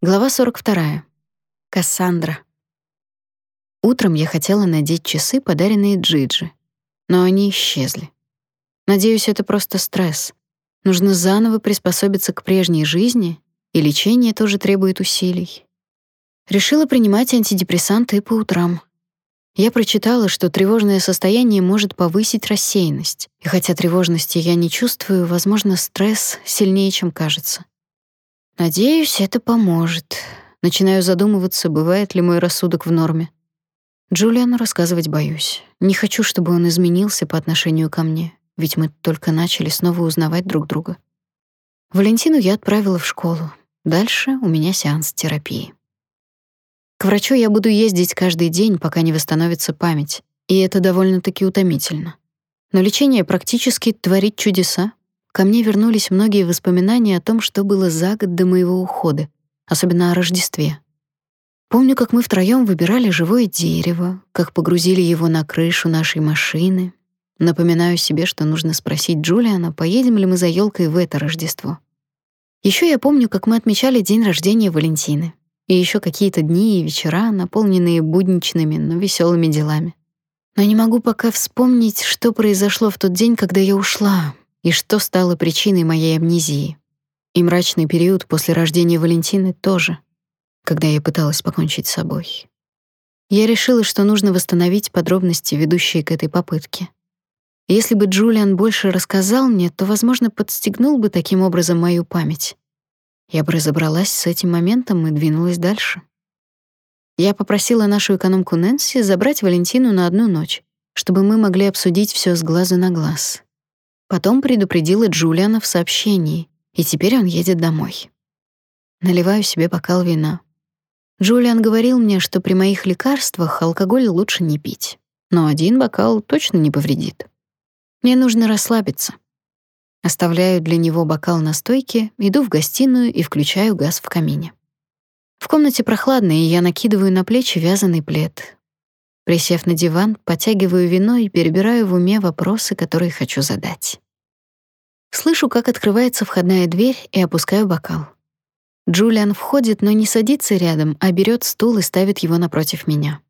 Глава 42. Кассандра. Утром я хотела надеть часы, подаренные Джиджи, но они исчезли. Надеюсь, это просто стресс. Нужно заново приспособиться к прежней жизни, и лечение тоже требует усилий. Решила принимать антидепрессанты по утрам. Я прочитала, что тревожное состояние может повысить рассеянность. И хотя тревожности я не чувствую, возможно, стресс сильнее, чем кажется. Надеюсь, это поможет. Начинаю задумываться, бывает ли мой рассудок в норме. Джулиану рассказывать боюсь. Не хочу, чтобы он изменился по отношению ко мне, ведь мы только начали снова узнавать друг друга. Валентину я отправила в школу. Дальше у меня сеанс терапии. К врачу я буду ездить каждый день, пока не восстановится память, и это довольно-таки утомительно. Но лечение практически творит чудеса. Ко мне вернулись многие воспоминания о том, что было за год до моего ухода, особенно о Рождестве. Помню, как мы втроём выбирали живое дерево, как погрузили его на крышу нашей машины. Напоминаю себе, что нужно спросить Джулиана, поедем ли мы за ёлкой в это Рождество. Ещё я помню, как мы отмечали день рождения Валентины, и ещё какие-то дни и вечера, наполненные будничными, но весёлыми делами. Но не могу пока вспомнить, что произошло в тот день, когда я ушла, и что стало причиной моей амнезии. И мрачный период после рождения Валентины тоже, когда я пыталась покончить с собой. Я решила, что нужно восстановить подробности, ведущие к этой попытке. Если бы Джулиан больше рассказал мне, то, возможно, подстегнул бы таким образом мою память. Я бы разобралась с этим моментом и двинулась дальше. Я попросила нашу экономку Нэнси забрать Валентину на одну ночь, чтобы мы могли обсудить всё с глазу на глаз. Потом предупредила Джулиана в сообщении, и теперь он едет домой. Наливаю себе бокал вина. Джулиан говорил мне, что при моих лекарствах алкоголь лучше не пить, но один бокал точно не повредит. Мне нужно расслабиться. Оставляю для него бокал на стойке, иду в гостиную и включаю газ в камине. В комнате прохладно, и я накидываю на плечи вязаный плед. Присев на диван, потягиваю вино и перебираю в уме вопросы, которые хочу задать. Слышу, как открывается входная дверь, и опускаю бокал. Джулиан входит, но не садится рядом, а берет стул и ставит его напротив меня.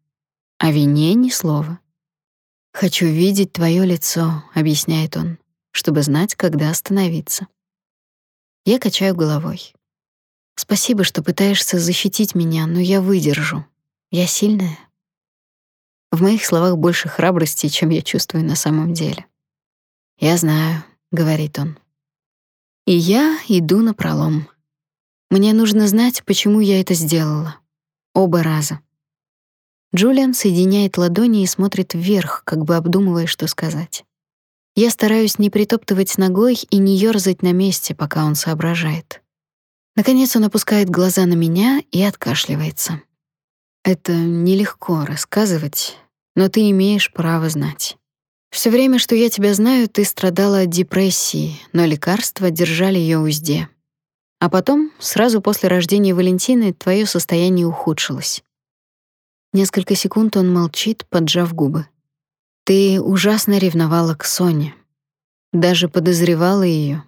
О вине ни слова. «Хочу видеть твое лицо», — объясняет он, чтобы знать, когда остановиться. Я качаю головой. «Спасибо, что пытаешься защитить меня, но я выдержу. Я сильная». В моих словах больше храбрости, чем я чувствую на самом деле. «Я знаю», — говорит он. И я иду на пролом. Мне нужно знать, почему я это сделала. Оба раза. Джулиан соединяет ладони и смотрит вверх, как бы обдумывая, что сказать. Я стараюсь не притоптывать ногой и не ёрзать на месте, пока он соображает. Наконец он опускает глаза на меня и откашливается. Это нелегко рассказывать, но ты имеешь право знать. Все время, что я тебя знаю, ты страдала от депрессии, но лекарства держали ее узде. А потом, сразу после рождения Валентины, твое состояние ухудшилось. Несколько секунд он молчит, поджав губы. Ты ужасно ревновала к Соне. Даже подозревала ее.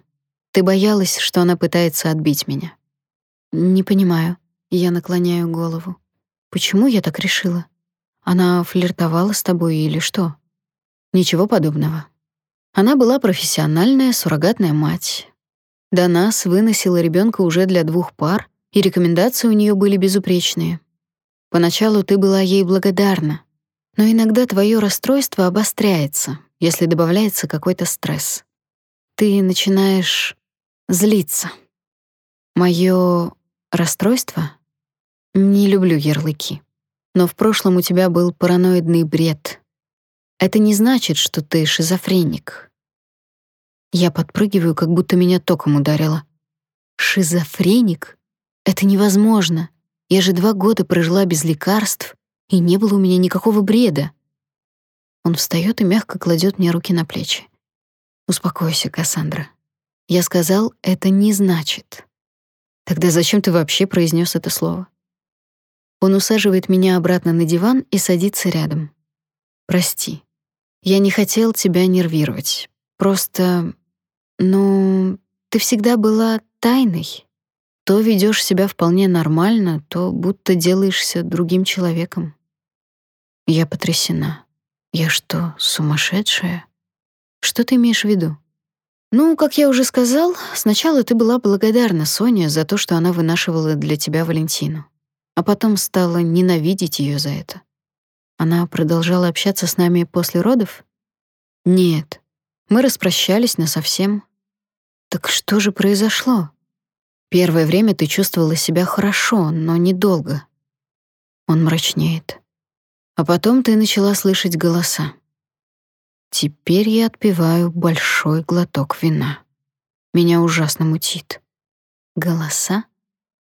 Ты боялась, что она пытается отбить меня. Не понимаю. Я наклоняю голову. Почему я так решила? Она флиртовала с тобой или что? Ничего подобного. Она была профессиональная суррогатная мать. До нас выносила ребенка уже для двух пар, и рекомендации у нее были безупречные. Поначалу ты была ей благодарна, но иногда твое расстройство обостряется, если добавляется какой-то стресс. Ты начинаешь злиться. Моё расстройство не люблю ярлыки. Но в прошлом у тебя был параноидный бред. Это не значит, что ты шизофреник. Я подпрыгиваю, как будто меня током ударило. Шизофреник? Это невозможно. Я же два года прожила без лекарств, и не было у меня никакого бреда. Он встаёт и мягко кладёт мне руки на плечи. Успокойся, Кассандра. Я сказал, это не значит. Тогда зачем ты вообще произнёс это слово? Он усаживает меня обратно на диван и садится рядом. Прости. Я не хотел тебя нервировать. Просто, ну, ты всегда была тайной. то ведешь себя вполне нормально, то будто делаешься другим человеком. Я потрясена. Я что, сумасшедшая? Что ты имеешь в виду? Ну, как я уже сказал, сначала ты была благодарна Соне за то, что она вынашивала для тебя Валентину, а потом стала ненавидеть ее за это. Она продолжала общаться с нами после родов? Нет. Мы распрощались на совсем. Так что же произошло? Первое время ты чувствовала себя хорошо, но недолго. Он мрачнеет. А потом ты начала слышать голоса. Теперь я отпиваю большой глоток вина. Меня ужасно мутит. Голоса?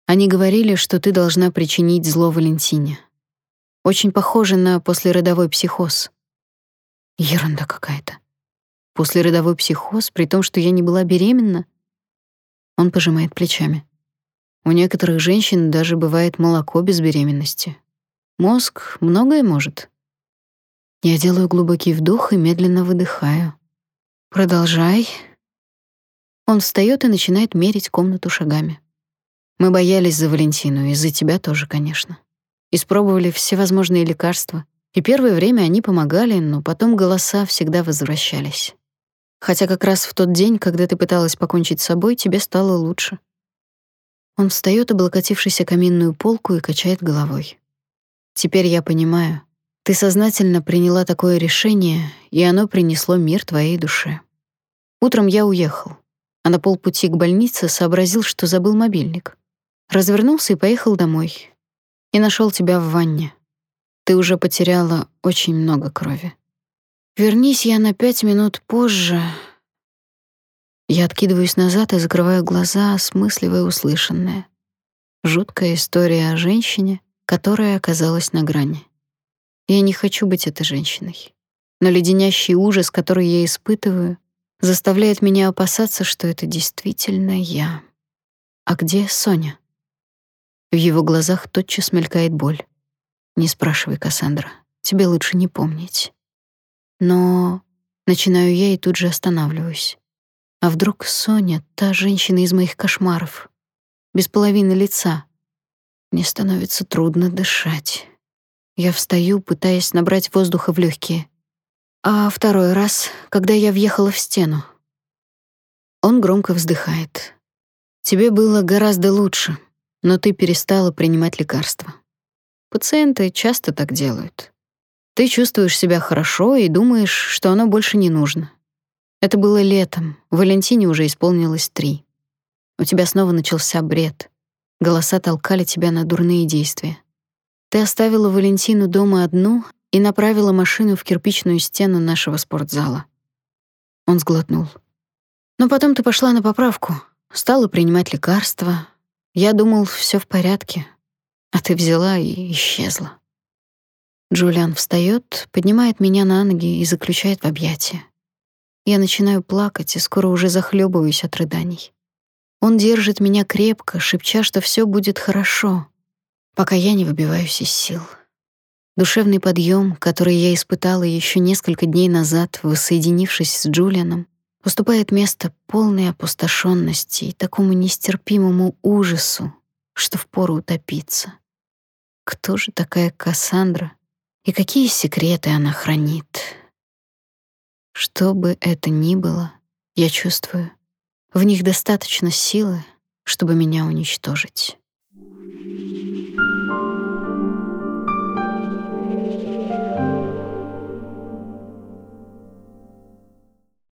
Они говорили, что ты должна причинить зло Валентине. Очень похоже на послеродовой психоз. Ерунда какая-то. Послеродовой психоз, при том, что я не была беременна? Он пожимает плечами. У некоторых женщин даже бывает молоко без беременности. Мозг многое может. Я делаю глубокий вдох и медленно выдыхаю. Продолжай. Он встаёт и начинает мерить комнату шагами. Мы боялись за Валентину, и за тебя тоже, конечно. Испробовали все возможные лекарства, и первое время они помогали, но потом голоса всегда возвращались. Хотя как раз в тот день, когда ты пыталась покончить с собой, тебе стало лучше. Он встаёт, облокотившись о каминную полку, и качает головой. Теперь я понимаю, ты сознательно приняла такое решение, и оно принесло мир твоей душе. Утром я уехал, а на полпути к больнице сообразил, что забыл мобильник. Развернулся и поехал домой. И нашел тебя в ванне. Ты уже потеряла очень много крови. Вернись я на пять минут позже. Я откидываюсь назад и закрываю глаза, осмысливая услышанное. Жуткая история о женщине, которая оказалась на грани. Я не хочу быть этой женщиной. Но леденящий ужас, который я испытываю, заставляет меня опасаться, что это действительно я. А где Соня? В его глазах тотчас мелькает боль. Не спрашивай, Кассандра. Тебе лучше не помнить. Но начинаю я и тут же останавливаюсь. А вдруг Соня та женщина из моих кошмаров, без половины лица? Мне становится трудно дышать. Я встаю, пытаясь набрать воздуха в легкие. А второй раз, когда я въехала в стену. Он громко вздыхает. Тебе было гораздо лучше, но ты перестала принимать лекарства. Пациенты часто так делают. Ты чувствуешь себя хорошо и думаешь, что оно больше не нужно. Это было летом. Валентине уже исполнилось три. У тебя снова начался бред. Голоса толкали тебя на дурные действия. Ты оставила Валентину дома одну и направила машину в кирпичную стену нашего спортзала. Он сглотнул. Но потом ты пошла на поправку, стала принимать лекарства. Я думал, все в порядке, а ты взяла и исчезла. Джулиан встаёт, поднимает меня на ноги и заключает в объятия. Я начинаю плакать и скоро уже захлебываюсь от рыданий. Он держит меня крепко, шепча, что все будет хорошо, пока я не выбиваюсь из сил. Душевный подъем, который я испытала еще несколько дней назад, воссоединившись с Джулианом, уступает место полной опустошенности и такому нестерпимому ужасу, что впору утопиться. Кто же такая Кассандра и какие секреты она хранит? Что бы это ни было, я чувствую, в них достаточно силы, чтобы меня уничтожить.